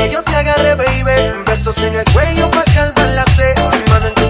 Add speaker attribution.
Speaker 1: que yo te agarre, baby. Besos en el cuello para calmar la sed.